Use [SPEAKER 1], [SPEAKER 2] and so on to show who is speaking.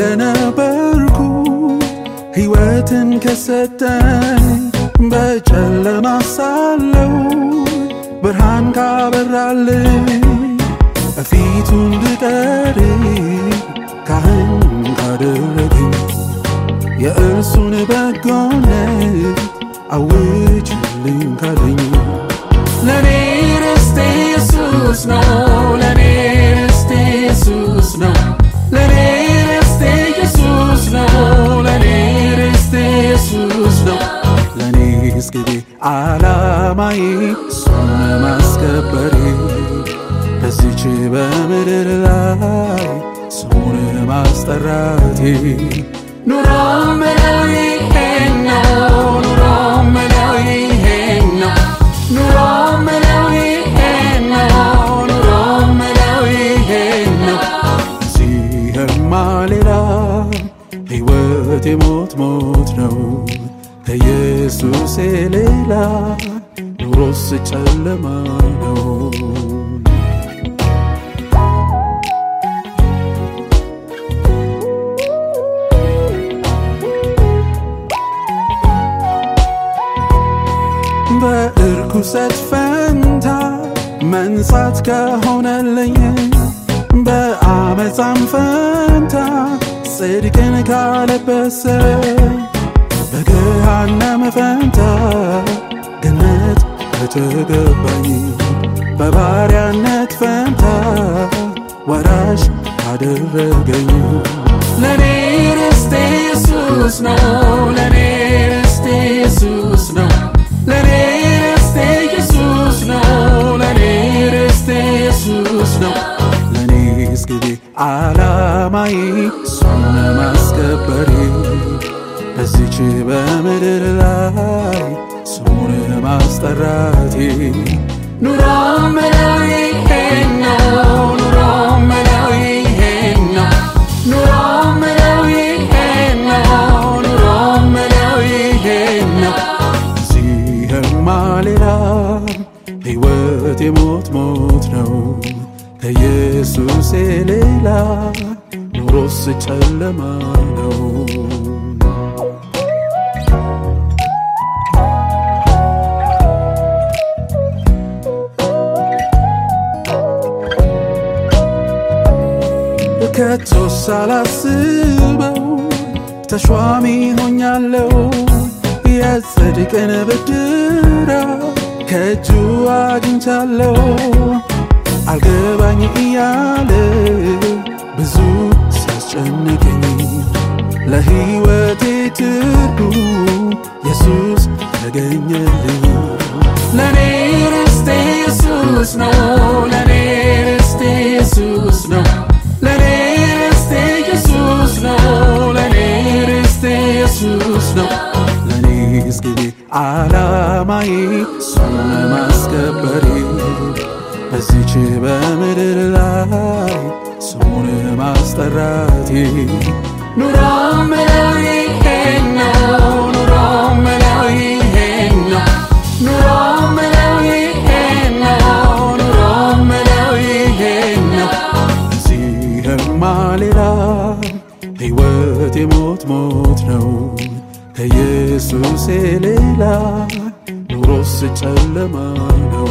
[SPEAKER 1] ለነበርኩ ሕይወትን ከሰጠኝ በጨለማ ሳለው ብርሃን ካበራልኝ ፊቱ እንድቀርብ ካህን ካደረገኝ የእርሱን በጎነት አውጅልኝ ካለኝ። ለኔ ርስቴ ኢየሱስ ነው እስግቤ ዓላማዬ እሱን ማስከበሬ በዚች በምድር ላይ ስሙን ማስጠራቴ። ኑሮ ምለው ነው ኑሮ ምለው ይሄን ነው እዚህማ ሌላ ሕይወት የሞት ሞት ነው ከኢየሱስ ሌላ ኑሮስ ጨለማ ነው። በእርኩሰት ፈንታ መንጻት ከሆነልኝ በአመፃም ፈንታ ጽድቅን ካለበሰ በገሃነም ፈንታ ገነት ከተገባኝ በባሪያነት ፈንታ ወራሽ ካደረገኝ ለኔ ርስቴ ኢየሱስ ነው ለኔ ርስቴ ኢየሱስ ነው። ለኔ ርስቴ ኢየሱስ ነው ለኔ ርስቴ ኢየሱስ ነው። ለኔ እስግቤ ዓላማዬ እሱን ማስከበሬ በምድር ላይ ስሙን ማስጠራቴ ኑሮ ምለው ይሄን ነው ኑሮ ይሄን ነው። ኑሮ ይሄን ነው ኑሮ ይሄን ነው። እዚህማ ሌላ ሕይወት የሞት ሞት ነው። ከኢየሱስ ሌላ ኑሮስ ጨለማ ነው ከቶ ሳላስበው ተሿሚ ሆኛለው የጽድቅን ብድራ ከእጁ አግኝቻለው አልገባኝ እያለ ብዙ ሲያስጨንቀኝ ለሕይወቴ ትርጉም ኢየሱስ ተገኘልኝ። ለኔ ርስቴ ኢየሱስ ነው ኢየሱስ ነው። ለኔ እስግቤ ዓላማዬ እሱን ማስከበሬ በዚች በምድር ላይ ስሙን ማስጠራቴ። ኑሮ ሕይወት የሞት ሞት ነው። ከኢየሱስ ሌላ ኑሮስ ጨለማ ነው